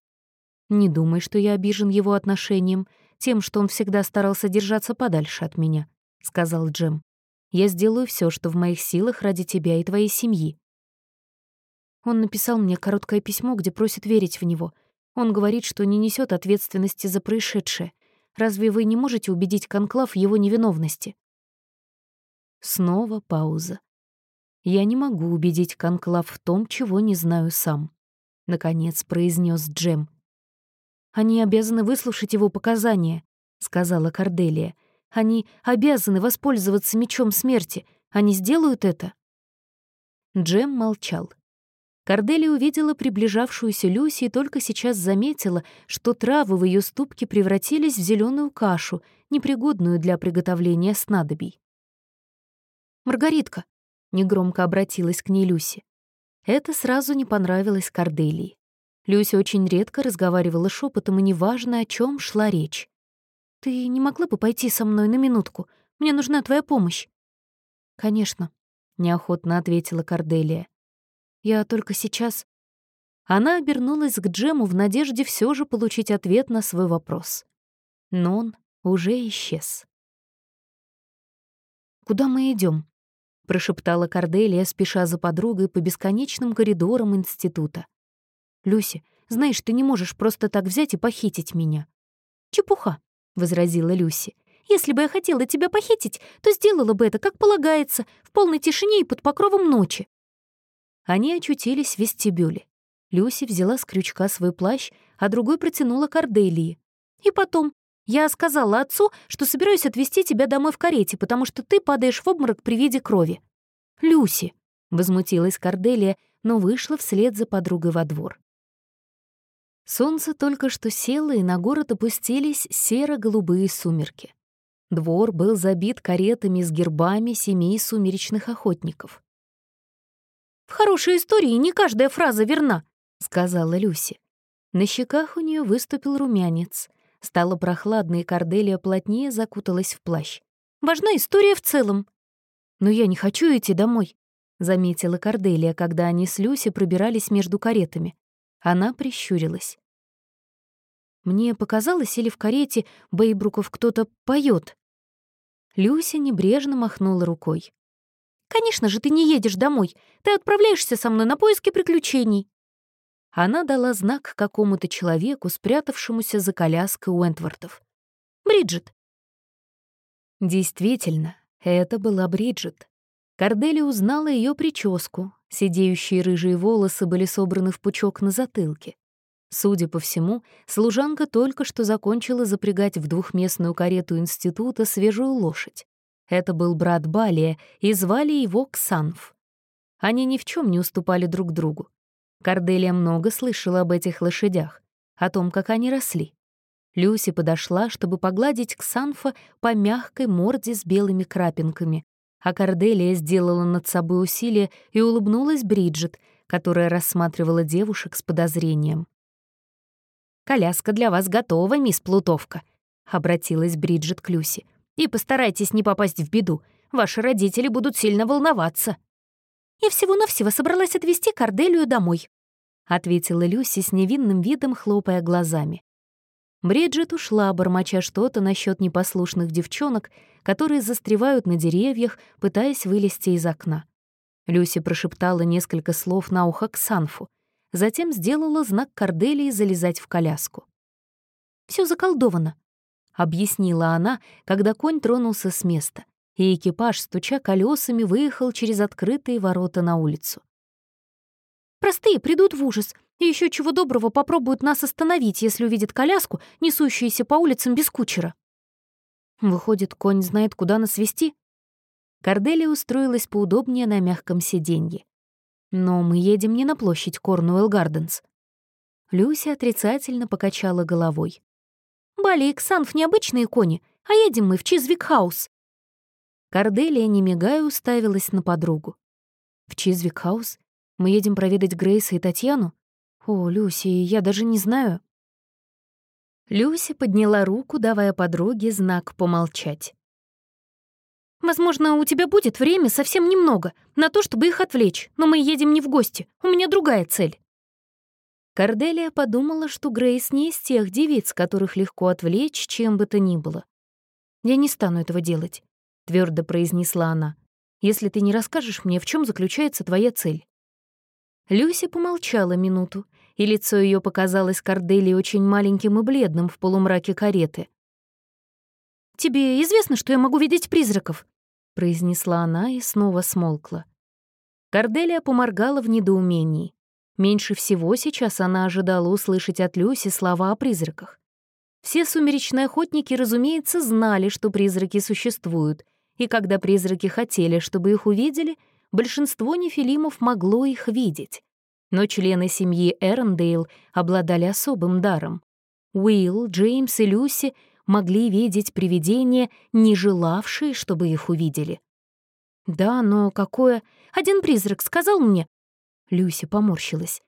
Не думай, что я обижен его отношением, тем, что он всегда старался держаться подальше от меня», — сказал Джем. Я сделаю все, что в моих силах ради тебя и твоей семьи». Он написал мне короткое письмо, где просит верить в него. Он говорит, что не несет ответственности за происшедшее. Разве вы не можете убедить Конклав в его невиновности? Снова пауза. Я не могу убедить Конклав в том, чего не знаю сам. Наконец произнес Джем. Они обязаны выслушать его показания, сказала Корделия. Они обязаны воспользоваться мечом смерти. Они сделают это?» Джем молчал. Кордели увидела приближавшуюся Люси и только сейчас заметила, что травы в ее ступке превратились в зеленую кашу, непригодную для приготовления снадобий. «Маргаритка», — негромко обратилась к ней Люси. Это сразу не понравилось Корделии. Люся очень редко разговаривала шепотом, и неважно, о чем шла речь. «Ты не могла бы пойти со мной на минутку? Мне нужна твоя помощь». «Конечно», — неохотно ответила Корделия. «Я только сейчас...» Она обернулась к Джему в надежде все же получить ответ на свой вопрос. Но он уже исчез. «Куда мы идем? прошептала Корделия, спеша за подругой по бесконечным коридорам института. «Люси, знаешь, ты не можешь просто так взять и похитить меня». «Чепуха», — возразила Люси. «Если бы я хотела тебя похитить, то сделала бы это, как полагается, в полной тишине и под покровом ночи». Они очутились в вестибюле. Люси взяла с крючка свой плащ, а другой протянула Корделии. «И потом, я сказала отцу, что собираюсь отвезти тебя домой в карете, потому что ты падаешь в обморок при виде крови». «Люси!» — возмутилась Корделия, но вышла вслед за подругой во двор. Солнце только что село, и на город опустились серо-голубые сумерки. Двор был забит каретами с гербами семей сумеречных охотников. «В хорошей истории не каждая фраза верна», — сказала Люси. На щеках у нее выступил румянец. Стало прохладно, и Корделия плотнее закуталась в плащ. «Важна история в целом». «Но я не хочу идти домой», — заметила Корделия, когда они с Люси пробирались между каретами. Она прищурилась. Мне показалось, или в карете Бейбруков кто-то поет. Люся небрежно махнула рукой. «Конечно же, ты не едешь домой. Ты отправляешься со мной на поиски приключений». Она дала знак какому-то человеку, спрятавшемуся за коляской Уэнтвортов. «Бриджит». Действительно, это была Бриджит. Кардели узнала ее прическу. Сидеющие рыжие волосы были собраны в пучок на затылке. Судя по всему, служанка только что закончила запрягать в двухместную карету института свежую лошадь. Это был брат Балия, и звали его Ксанф. Они ни в чем не уступали друг другу. Корделия много слышала об этих лошадях, о том, как они росли. Люси подошла, чтобы погладить Ксанфа по мягкой морде с белыми крапинками, а Корделия сделала над собой усилие и улыбнулась Бриджит, которая рассматривала девушек с подозрением. «Коляска для вас готова, мисс Плутовка», — обратилась Бриджит к Люси. «И постарайтесь не попасть в беду. Ваши родители будут сильно волноваться». «Я всего-навсего собралась отвезти Корделию домой», — ответила Люси с невинным видом, хлопая глазами. Бриджит ушла, бормоча что-то насчет непослушных девчонок, которые застревают на деревьях, пытаясь вылезти из окна. Люси прошептала несколько слов на ухо к Санфу, затем сделала знак Корделии залезать в коляску. Все заколдовано», — объяснила она, когда конь тронулся с места, и экипаж, стуча колесами, выехал через открытые ворота на улицу. «Простые придут в ужас, и еще чего доброго попробуют нас остановить, если увидят коляску, несущуюся по улицам без кучера». Выходит, конь знает, куда нас вести? Корделия устроилась поудобнее на мягком сиденье. Но мы едем не на площадь Корнуэлл Гарденс. Люси отрицательно покачала головой. Бали и Ксанф — необычные кони, а едем мы в Чизвик-хаус». Корделия, не мигая, уставилась на подругу. «В Чизвик-хаус? Мы едем проведать Грейса и Татьяну? О, Люси, я даже не знаю». Люси подняла руку, давая подруге знак помолчать. «Возможно, у тебя будет время совсем немного на то, чтобы их отвлечь, но мы едем не в гости, у меня другая цель». Корделия подумала, что Грейс не из тех девиц, которых легко отвлечь чем бы то ни было. «Я не стану этого делать», — твердо произнесла она, «если ты не расскажешь мне, в чем заключается твоя цель». Люси помолчала минуту, и лицо ее показалось Корделии очень маленьким и бледным в полумраке кареты. «Тебе известно, что я могу видеть призраков?» — произнесла она и снова смолкла. Корделия поморгала в недоумении. Меньше всего сейчас она ожидала услышать от Люси слова о призраках. Все сумеречные охотники, разумеется, знали, что призраки существуют, и когда призраки хотели, чтобы их увидели, большинство нефилимов могло их видеть. Но члены семьи Эрондейл обладали особым даром. Уилл, Джеймс и Люси могли видеть привидения, не желавшие, чтобы их увидели. «Да, но какое...» Один призрак сказал мне, Люси поморщилась.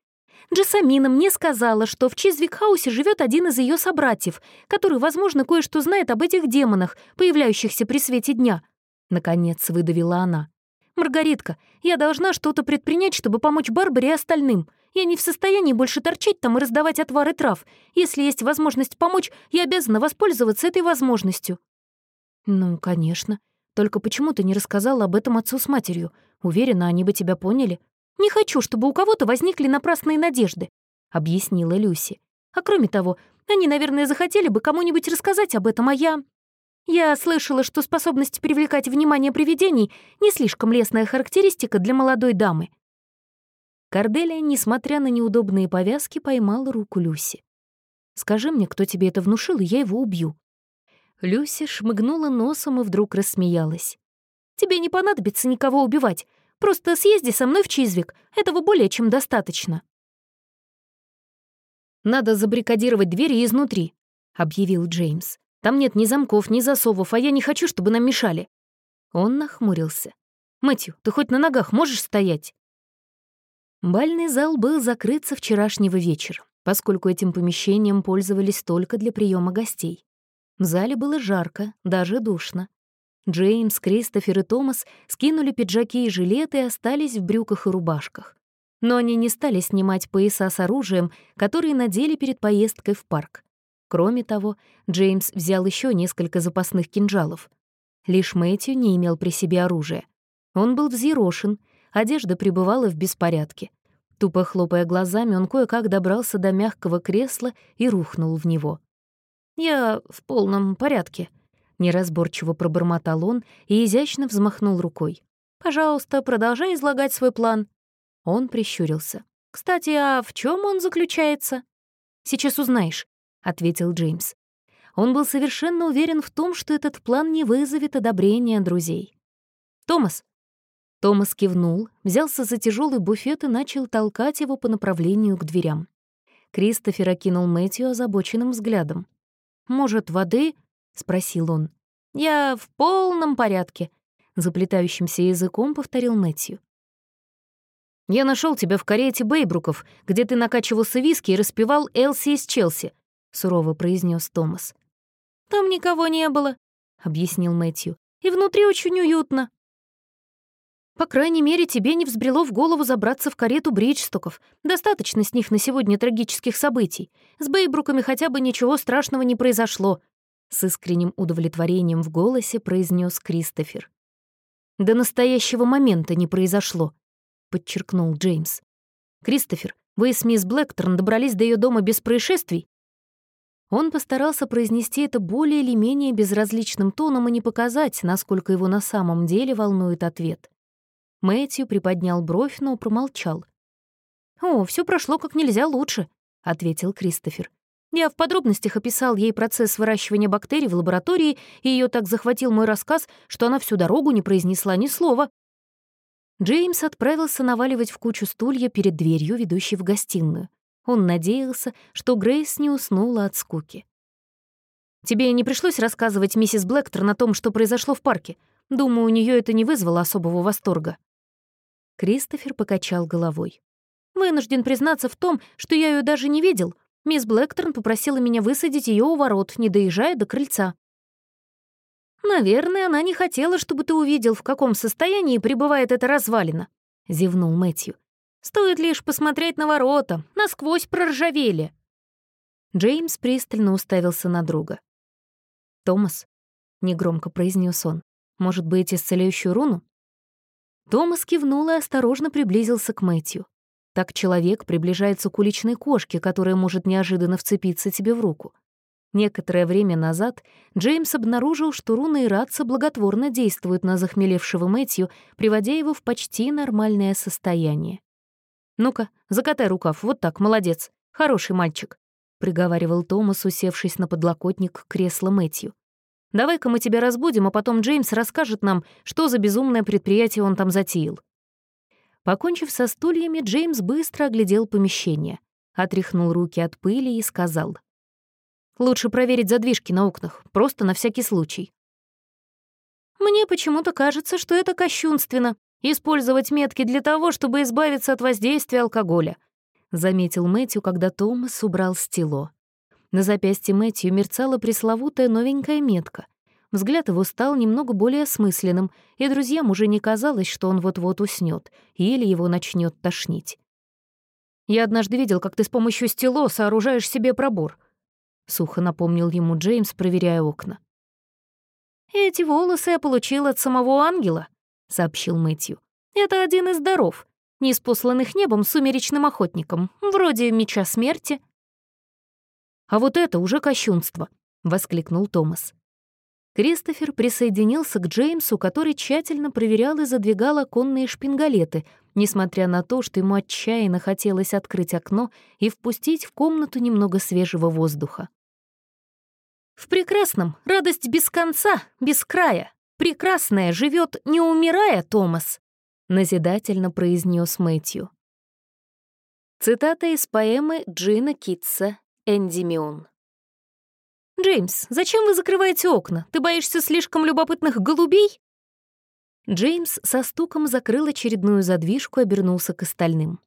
Джессамина мне сказала, что в Чизвикхаусе живет один из ее собратьев, который, возможно, кое-что знает об этих демонах, появляющихся при свете дня. Наконец выдавила она. «Маргаритка, я должна что-то предпринять, чтобы помочь Барбаре и остальным. Я не в состоянии больше торчать там и раздавать отвары трав. Если есть возможность помочь, я обязана воспользоваться этой возможностью». «Ну, конечно. Только почему ты не рассказала об этом отцу с матерью? Уверена, они бы тебя поняли. «Не хочу, чтобы у кого-то возникли напрасные надежды», — объяснила Люси. «А кроме того, они, наверное, захотели бы кому-нибудь рассказать об этом, а я...» «Я слышала, что способность привлекать внимание привидений — не слишком лестная характеристика для молодой дамы». Корделия, несмотря на неудобные повязки, поймала руку Люси. «Скажи мне, кто тебе это внушил, и я его убью». Люси шмыгнула носом и вдруг рассмеялась. «Тебе не понадобится никого убивать. Просто съезди со мной в Чизвик. Этого более чем достаточно». «Надо забрикадировать двери изнутри», — объявил Джеймс. «Там нет ни замков, ни засовов, а я не хочу, чтобы нам мешали». Он нахмурился. «Мэтью, ты хоть на ногах можешь стоять?» Бальный зал был закрыт со вчерашнего вечера, поскольку этим помещением пользовались только для приема гостей. В зале было жарко, даже душно. Джеймс, Кристофер и Томас скинули пиджаки и жилеты и остались в брюках и рубашках. Но они не стали снимать пояса с оружием, которые надели перед поездкой в парк. Кроме того, Джеймс взял еще несколько запасных кинжалов. Лишь Мэтью не имел при себе оружия. Он был взъерошен, одежда пребывала в беспорядке. Тупо хлопая глазами, он кое-как добрался до мягкого кресла и рухнул в него. «Я в полном порядке», Неразборчиво пробормотал он и изящно взмахнул рукой. «Пожалуйста, продолжай излагать свой план». Он прищурился. «Кстати, а в чем он заключается?» «Сейчас узнаешь», — ответил Джеймс. Он был совершенно уверен в том, что этот план не вызовет одобрения друзей. «Томас!» Томас кивнул, взялся за тяжелый буфет и начал толкать его по направлению к дверям. Кристофер окинул Мэтью озабоченным взглядом. «Может, воды?» — спросил он. «Я в полном порядке», — заплетающимся языком повторил Мэтью. «Я нашел тебя в карете Бейбруков, где ты накачивался виски и распевал Элси из Челси», — сурово произнес Томас. «Там никого не было», — объяснил Мэтью. и внутри очень уютно. По крайней мере, тебе не взбрело в голову забраться в карету Бриджстоков. Достаточно с них на сегодня трагических событий. С Бейбруками хотя бы ничего страшного не произошло. С искренним удовлетворением в голосе произнес Кристофер. «До настоящего момента не произошло», — подчеркнул Джеймс. «Кристофер, вы с мисс Блэкторн добрались до ее дома без происшествий?» Он постарался произнести это более или менее безразличным тоном и не показать, насколько его на самом деле волнует ответ. Мэтью приподнял бровь, но промолчал. «О, все прошло как нельзя лучше», — ответил Кристофер. «Я в подробностях описал ей процесс выращивания бактерий в лаборатории, и ее так захватил мой рассказ, что она всю дорогу не произнесла ни слова». Джеймс отправился наваливать в кучу стулья перед дверью, ведущей в гостиную. Он надеялся, что Грейс не уснула от скуки. «Тебе не пришлось рассказывать миссис Блэктор о том, что произошло в парке? Думаю, у нее это не вызвало особого восторга». Кристофер покачал головой. «Вынужден признаться в том, что я ее даже не видел. Мисс Блэкторн попросила меня высадить ее у ворот, не доезжая до крыльца». «Наверное, она не хотела, чтобы ты увидел, в каком состоянии пребывает эта развалина», — зевнул Мэтью. «Стоит лишь посмотреть на ворота, насквозь проржавели». Джеймс пристально уставился на друга. «Томас», — негромко произнес он, — «может быть, исцеляющую руну?» Томас кивнул и осторожно приблизился к Мэтью. Так человек приближается к уличной кошке, которая может неожиданно вцепиться тебе в руку. Некоторое время назад Джеймс обнаружил, что руны Иратца благотворно действуют на захмелевшего Мэтью, приводя его в почти нормальное состояние. «Ну-ка, закатай рукав, вот так, молодец, хороший мальчик», — приговаривал Томас, усевшись на подлокотник кресла Мэтью. Давай-ка мы тебя разбудим, а потом Джеймс расскажет нам, что за безумное предприятие он там затеял». Покончив со стульями, Джеймс быстро оглядел помещение, отряхнул руки от пыли и сказал. «Лучше проверить задвижки на окнах, просто на всякий случай». «Мне почему-то кажется, что это кощунственно — использовать метки для того, чтобы избавиться от воздействия алкоголя», — заметил Мэтью, когда Томас убрал стело. На запястье Мэтью мерцала пресловутая новенькая метка. Взгляд его стал немного более осмысленным, и друзьям уже не казалось, что он вот-вот уснет или его начнет тошнить. «Я однажды видел, как ты с помощью стело сооружаешь себе пробор», — сухо напомнил ему Джеймс, проверяя окна. «Эти волосы я получил от самого ангела», — сообщил Мэтью. «Это один из даров, неспосланных небом сумеречным охотником, вроде меча смерти». «А вот это уже кощунство!» — воскликнул Томас. Кристофер присоединился к Джеймсу, который тщательно проверял и задвигал оконные шпингалеты, несмотря на то, что ему отчаянно хотелось открыть окно и впустить в комнату немного свежего воздуха. «В прекрасном радость без конца, без края. Прекрасная живет, не умирая, Томас», — назидательно произнес Мэтью. Цитата из поэмы Джина Китса Эндимион. «Джеймс, зачем вы закрываете окна? Ты боишься слишком любопытных голубей?» Джеймс со стуком закрыл очередную задвижку и обернулся к остальным.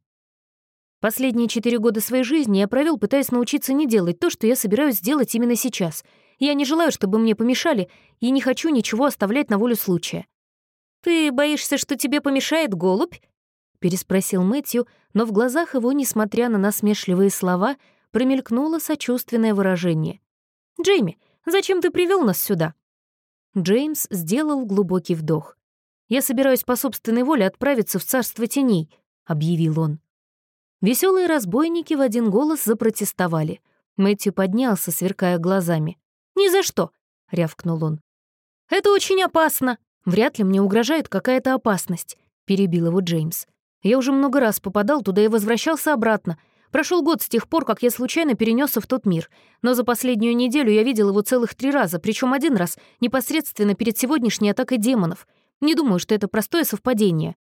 «Последние четыре года своей жизни я провел, пытаясь научиться не делать то, что я собираюсь сделать именно сейчас. Я не желаю, чтобы мне помешали, и не хочу ничего оставлять на волю случая». «Ты боишься, что тебе помешает голубь?» — переспросил Мэтью, но в глазах его, несмотря на насмешливые слова, промелькнуло сочувственное выражение. «Джейми, зачем ты привел нас сюда?» Джеймс сделал глубокий вдох. «Я собираюсь по собственной воле отправиться в царство теней», — объявил он. Веселые разбойники в один голос запротестовали. Мэтью поднялся, сверкая глазами. «Ни за что!» — рявкнул он. «Это очень опасно!» «Вряд ли мне угрожает какая-то опасность», — перебил его Джеймс. «Я уже много раз попадал туда и возвращался обратно. Прошел год с тех пор, как я случайно перенесся в тот мир, но за последнюю неделю я видел его целых три раза, причем один раз непосредственно перед сегодняшней атакой демонов. Не думаю, что это простое совпадение.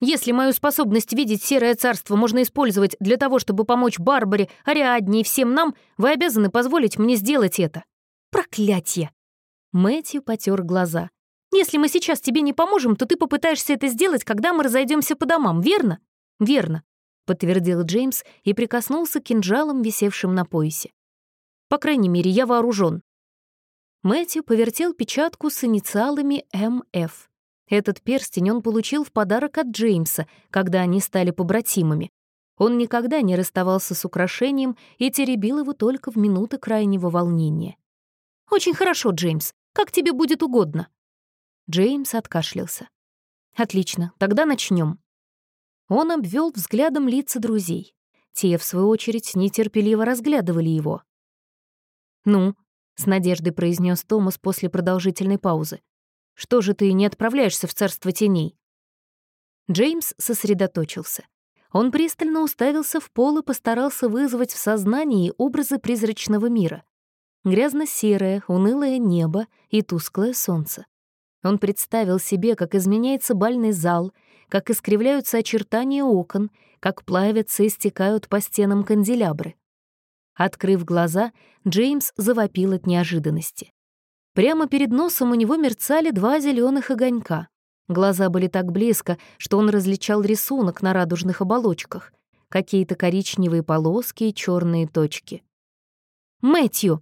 Если мою способность видеть Серое Царство можно использовать для того, чтобы помочь Барбаре, Ариадне и всем нам, вы обязаны позволить мне сделать это. Проклятье! Мэтью потер глаза. Если мы сейчас тебе не поможем, то ты попытаешься это сделать, когда мы разойдемся по домам, верно? Верно подтвердил Джеймс и прикоснулся к кинжалам, висевшим на поясе. По крайней мере, я вооружен. Мэтью повертел печатку с инициалами МФ. Этот перстень он получил в подарок от Джеймса, когда они стали побратимами. Он никогда не расставался с украшением и теребил его только в минуты крайнего волнения. «Очень хорошо, Джеймс. Как тебе будет угодно». Джеймс откашлялся. «Отлично, тогда начнем. Он обвел взглядом лица друзей. Те, в свою очередь, нетерпеливо разглядывали его. «Ну», — с надеждой произнес Томас после продолжительной паузы, «что же ты не отправляешься в царство теней?» Джеймс сосредоточился. Он пристально уставился в пол и постарался вызвать в сознании образы призрачного мира. Грязно-серое, унылое небо и тусклое солнце. Он представил себе, как изменяется бальный зал, как искривляются очертания окон, как плавятся и стекают по стенам канделябры. Открыв глаза, Джеймс завопил от неожиданности. Прямо перед носом у него мерцали два зеленых огонька. Глаза были так близко, что он различал рисунок на радужных оболочках, какие-то коричневые полоски и черные точки. «Мэтью!»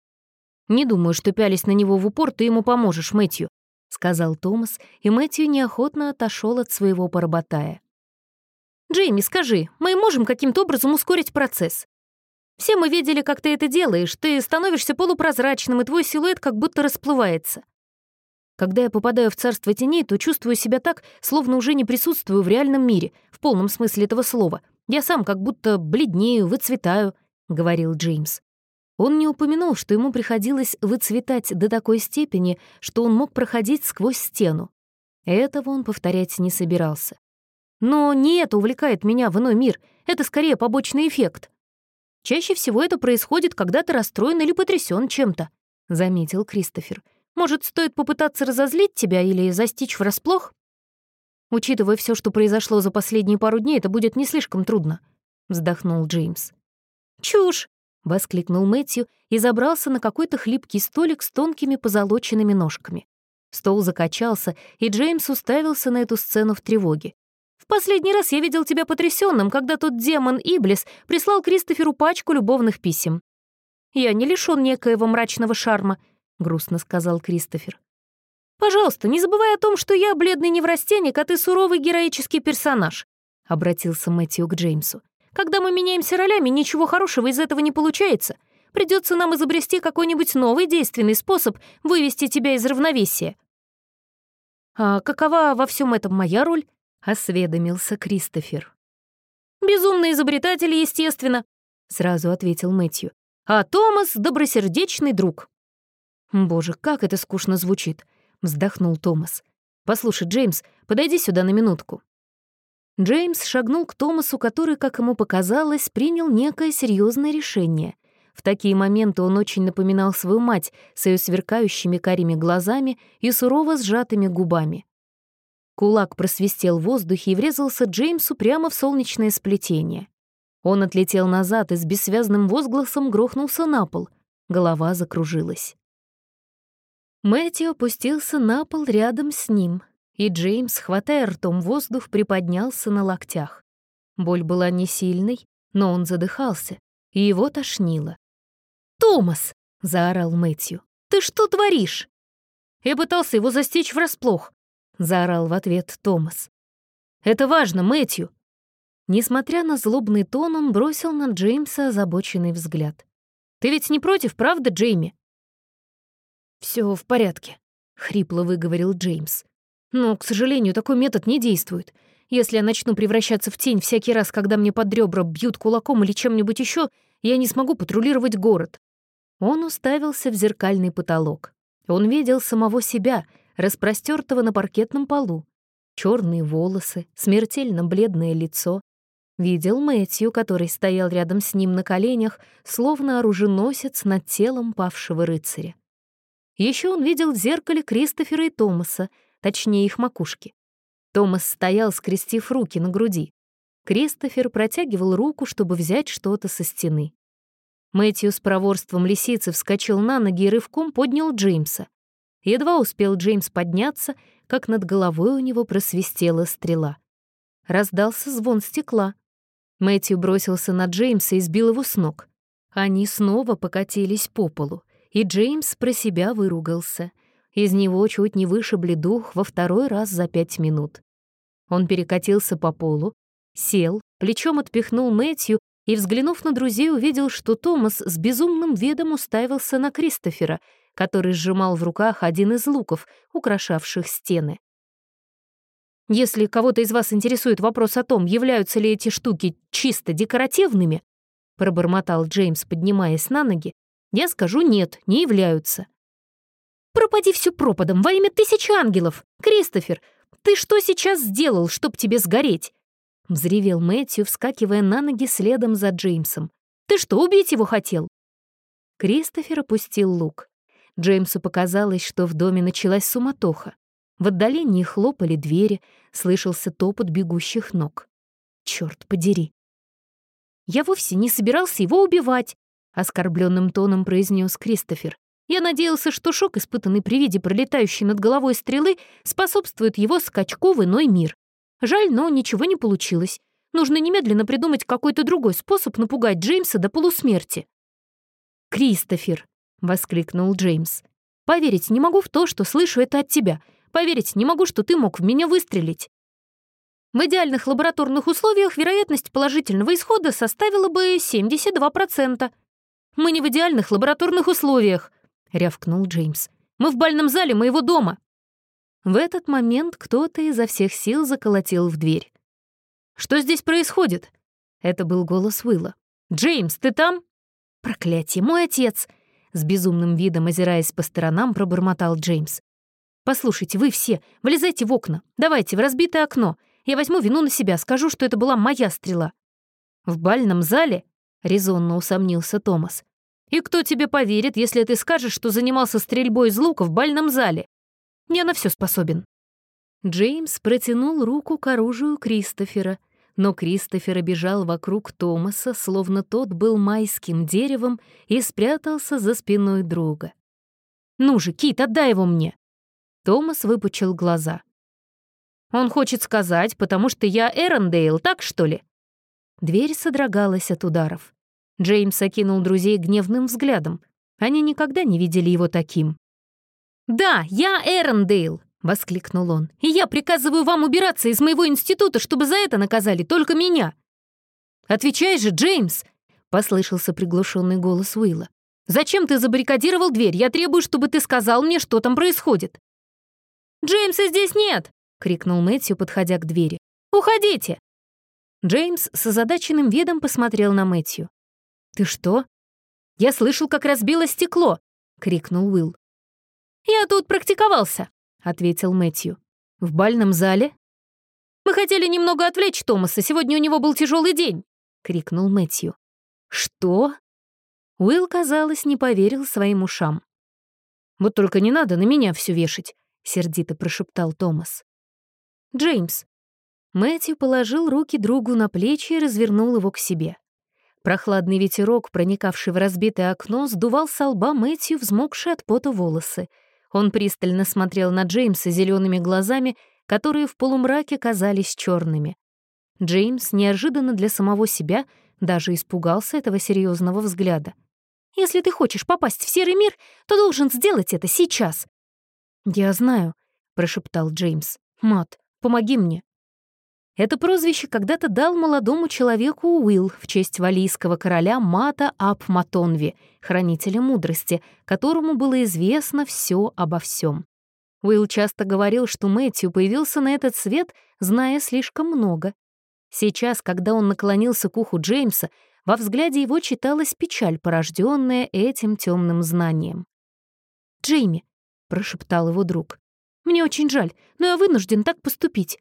«Не думаю, что пялись на него в упор, ты ему поможешь, Мэтью», — сказал Томас, и Мэтью неохотно отошел от своего поработая. «Джейми, скажи, мы можем каким-то образом ускорить процесс? Все мы видели, как ты это делаешь, ты становишься полупрозрачным, и твой силуэт как будто расплывается. Когда я попадаю в царство теней, то чувствую себя так, словно уже не присутствую в реальном мире, в полном смысле этого слова. Я сам как будто бледнею, выцветаю», — говорил Джеймс. Он не упомянул, что ему приходилось выцветать до такой степени, что он мог проходить сквозь стену. Этого он повторять не собирался. Но не это увлекает меня в иной мир, это скорее побочный эффект. Чаще всего это происходит, когда ты расстроен или потрясен чем-то, — заметил Кристофер. Может, стоит попытаться разозлить тебя или застичь врасплох? Учитывая все, что произошло за последние пару дней, это будет не слишком трудно, — вздохнул Джеймс. «Чушь!» — воскликнул Мэтью и забрался на какой-то хлипкий столик с тонкими позолоченными ножками. Стол закачался, и Джеймс уставился на эту сцену в тревоге. «В последний раз я видел тебя потрясенным, когда тот демон Иблис прислал Кристоферу пачку любовных писем. Я не лишён некоего мрачного шарма», — грустно сказал Кристофер. «Пожалуйста, не забывай о том, что я бледный неврастенник, а ты суровый героический персонаж», — обратился Мэтью к Джеймсу. Когда мы меняемся ролями, ничего хорошего из этого не получается. Придется нам изобрести какой-нибудь новый действенный способ вывести тебя из равновесия». «А какова во всем этом моя роль?» — осведомился Кристофер. «Безумный изобретатель, естественно», — сразу ответил Мэтью. «А Томас — добросердечный друг». «Боже, как это скучно звучит», — вздохнул Томас. «Послушай, Джеймс, подойди сюда на минутку». Джеймс шагнул к Томасу, который, как ему показалось, принял некое серьезное решение. В такие моменты он очень напоминал свою мать с ее сверкающими карими глазами и сурово сжатыми губами. Кулак просвистел в воздухе и врезался Джеймсу прямо в солнечное сплетение. Он отлетел назад и с бессвязным возгласом грохнулся на пол. Голова закружилась. Мэтью опустился на пол рядом с ним, и Джеймс, хватая ртом воздух, приподнялся на локтях. Боль была не сильной, но он задыхался, и его тошнило. «Томас!» — заорал Мэтью. «Ты что творишь?» «Я пытался его застичь врасплох», — заорал в ответ Томас. «Это важно, Мэтью!» Несмотря на злобный тон, он бросил на Джеймса озабоченный взгляд. «Ты ведь не против, правда, Джейми?» Все в порядке», — хрипло выговорил Джеймс. Но, к сожалению, такой метод не действует. Если я начну превращаться в тень всякий раз, когда мне под ребра бьют кулаком или чем-нибудь еще, я не смогу патрулировать город. Он уставился в зеркальный потолок. Он видел самого себя, распростертого на паркетном полу. Черные волосы, смертельно бледное лицо. Видел Мэтью, который стоял рядом с ним на коленях, словно оруженосец над телом павшего рыцаря. Еще он видел в зеркале Кристофера и Томаса, точнее их макушки. Томас стоял, скрестив руки на груди. Кристофер протягивал руку, чтобы взять что-то со стены. Мэтью с проворством лисицы вскочил на ноги и рывком поднял Джеймса. Едва успел Джеймс подняться, как над головой у него просвистела стрела. Раздался звон стекла. Мэтью бросился на Джеймса и сбил его с ног. Они снова покатились по полу, и Джеймс про себя выругался. Из него чуть не вышибли дух во второй раз за пять минут. Он перекатился по полу, сел, плечом отпихнул Мэтью и, взглянув на друзей, увидел, что Томас с безумным видом уставился на Кристофера, который сжимал в руках один из луков, украшавших стены. «Если кого-то из вас интересует вопрос о том, являются ли эти штуки чисто декоративными», пробормотал Джеймс, поднимаясь на ноги, я скажу «нет, не являются». «Пропади все пропадом во имя тысячи ангелов! Кристофер, ты что сейчас сделал, чтоб тебе сгореть?» — взревел Мэтью, вскакивая на ноги следом за Джеймсом. «Ты что, убить его хотел?» Кристофер опустил лук. Джеймсу показалось, что в доме началась суматоха. В отдалении хлопали двери, слышался топот бегущих ног. Черт подери! «Я вовсе не собирался его убивать», — оскорбленным тоном произнес Кристофер. «Я надеялся, что шок, испытанный при виде пролетающей над головой стрелы, способствует его скачку в иной мир. Жаль, но ничего не получилось. Нужно немедленно придумать какой-то другой способ напугать Джеймса до полусмерти. «Кристофер!» — воскликнул Джеймс. «Поверить не могу в то, что слышу это от тебя. Поверить не могу, что ты мог в меня выстрелить. В идеальных лабораторных условиях вероятность положительного исхода составила бы 72%. Мы не в идеальных лабораторных условиях, рявкнул Джеймс. Мы в бальном зале моего дома. В этот момент кто-то изо всех сил заколотил в дверь. «Что здесь происходит?» Это был голос Уилла. «Джеймс, ты там?» «Проклятие, мой отец!» С безумным видом, озираясь по сторонам, пробормотал Джеймс. «Послушайте, вы все, вылезайте в окна. Давайте, в разбитое окно. Я возьму вину на себя, скажу, что это была моя стрела». «В бальном зале?» — резонно усомнился Томас. «И кто тебе поверит, если ты скажешь, что занимался стрельбой из лука в бальном зале? Я на все способен». Джеймс протянул руку к оружию Кристофера, но Кристофер бежал вокруг Томаса, словно тот был майским деревом и спрятался за спиной друга. «Ну же, Кит, отдай его мне!» Томас выпучил глаза. «Он хочет сказать, потому что я Эрондейл, так что ли?» Дверь содрогалась от ударов. Джеймс окинул друзей гневным взглядом. Они никогда не видели его таким. «Да, я Эрондейл!» — воскликнул он. «И я приказываю вам убираться из моего института, чтобы за это наказали только меня!» «Отвечай же, Джеймс!» — послышался приглушенный голос Уилла. «Зачем ты забаррикадировал дверь? Я требую, чтобы ты сказал мне, что там происходит!» «Джеймса здесь нет!» — крикнул Мэтью, подходя к двери. «Уходите!» Джеймс с озадаченным видом посмотрел на Мэтью. «Ты что?» «Я слышал, как разбило стекло!» — крикнул Уилл. «Я тут практиковался», — ответил Мэтью. «В бальном зале?» «Мы хотели немного отвлечь Томаса, сегодня у него был тяжелый день», — крикнул Мэтью. «Что?» Уилл, казалось, не поверил своим ушам. «Вот только не надо на меня все вешать», — сердито прошептал Томас. «Джеймс». Мэтью положил руки другу на плечи и развернул его к себе. Прохладный ветерок, проникавший в разбитое окно, сдувал с лба Мэтью взмокшие от пота волосы — он пристально смотрел на Джеймса зелеными глазами, которые в полумраке казались черными. Джеймс неожиданно для самого себя даже испугался этого серьезного взгляда. «Если ты хочешь попасть в серый мир, то должен сделать это сейчас». «Я знаю», — прошептал Джеймс. «Мат, помоги мне». Это прозвище когда-то дал молодому человеку Уилл в честь валийского короля Мата Ап Матонви, хранителя мудрости, которому было известно все обо всем. Уилл часто говорил, что Мэтью появился на этот свет, зная слишком много. Сейчас, когда он наклонился к уху Джеймса, во взгляде его читалась печаль, порожденная этим темным знанием. «Джейми», — прошептал его друг, — «мне очень жаль, но я вынужден так поступить.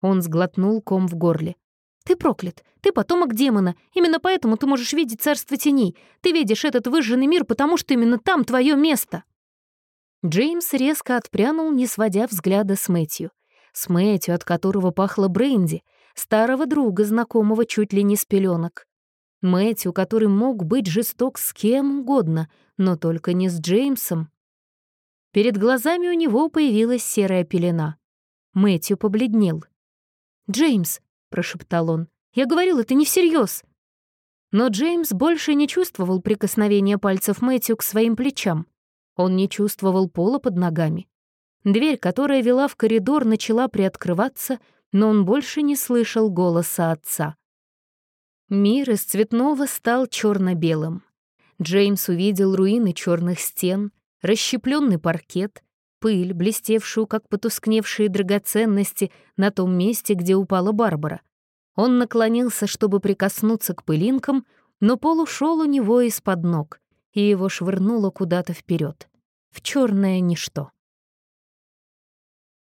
Он сглотнул ком в горле. «Ты проклят! Ты потомок демона! Именно поэтому ты можешь видеть царство теней! Ты видишь этот выжженный мир, потому что именно там твое место!» Джеймс резко отпрянул, не сводя взгляда с Мэтью. С Мэтью, от которого пахло бренди, старого друга, знакомого чуть ли не с пеленок. Мэтью, который мог быть жесток с кем угодно, но только не с Джеймсом. Перед глазами у него появилась серая пелена. Мэтью побледнел — «Джеймс», — прошептал он, — «я говорил это не всерьез. Но Джеймс больше не чувствовал прикосновения пальцев Мэтью к своим плечам. Он не чувствовал пола под ногами. Дверь, которая вела в коридор, начала приоткрываться, но он больше не слышал голоса отца. Мир из цветного стал черно-белым. Джеймс увидел руины черных стен, расщепленный паркет, пыль, блестевшую, как потускневшие драгоценности, на том месте, где упала Барбара. Он наклонился, чтобы прикоснуться к пылинкам, но пол ушел у него из-под ног, и его швырнуло куда-то вперед, в черное ничто.